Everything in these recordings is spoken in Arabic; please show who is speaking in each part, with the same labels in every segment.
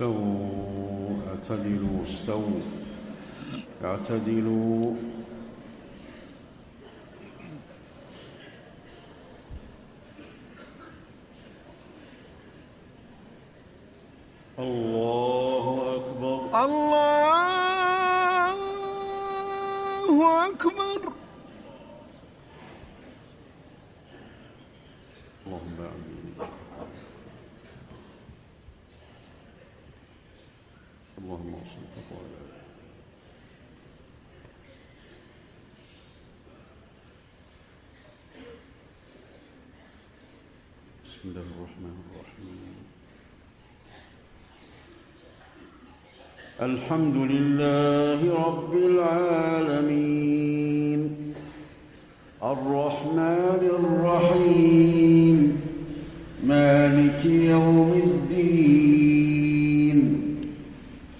Speaker 1: استووا اعتدلوا استووا. اعتدلوا. الله أكبر.
Speaker 2: الله أكبر.
Speaker 1: اللهم آمين. اللهم اغفر خطاياي بسم الله الرحمن الرحيم. الحمد لله رب العالمين. الرحمن الرحيم. مالك يوم الدين.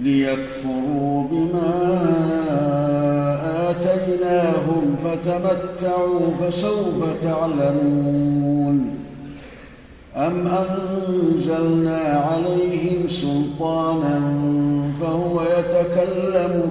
Speaker 1: ليكفروا بما آتيناهم فتمتعوا فسوف تعلمون. أم أنزلنا عليهم سلطانا فهو يتكلم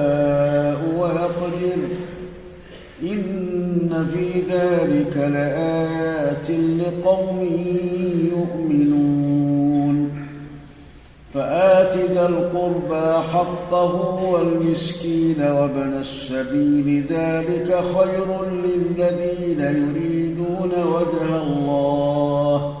Speaker 1: ذلك لآيات لقوم يؤمنون فآت ذا القربى حقه والمسكين وابن السبيل ذلك خير للذين يريدون وجه الله